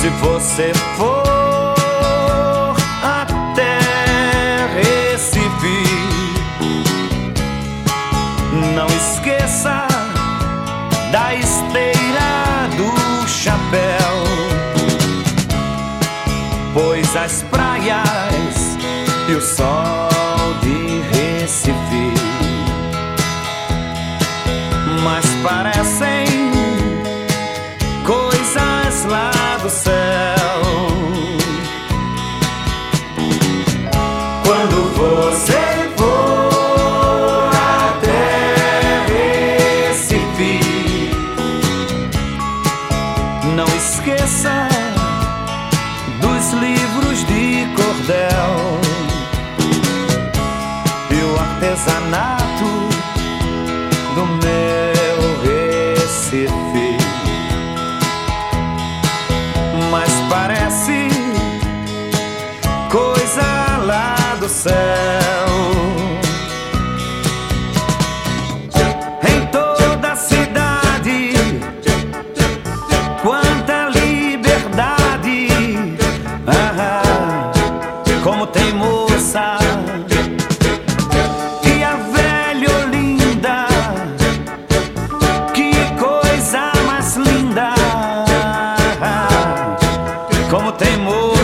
Se você for até Recife, não esqueça da esteira do chapéu, pois as praias e o sol livros de cordel e o artesanato do meu Recife. Mas parece coisa lá do céu. Como tem moça e a velha Olinda. Que coisa mais linda. Como tem moça.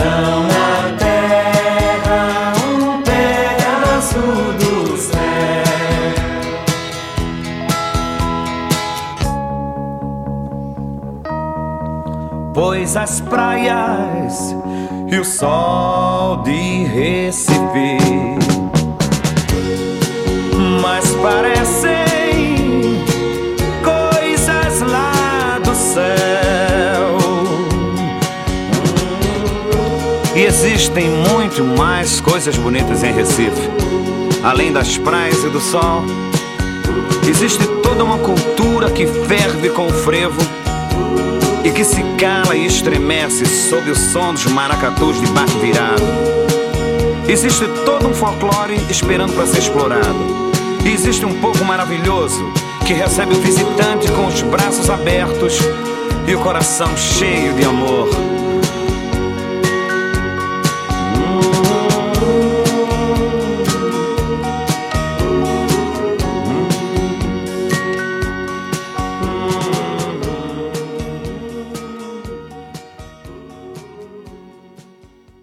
São na terra um pedaço do céu. Pois as praias e o sol de Recife, existem muito mais coisas bonitas em Recife. Além das praias e do sol, existe toda uma cultura que ferve com o frevo e que se cala e estremece sob o som dos maracatus de barco virado. Existe todo um folclore esperando para ser explorado. E existe um povo maravilhoso que recebe o visitante com os braços abertos e o coração cheio de amor.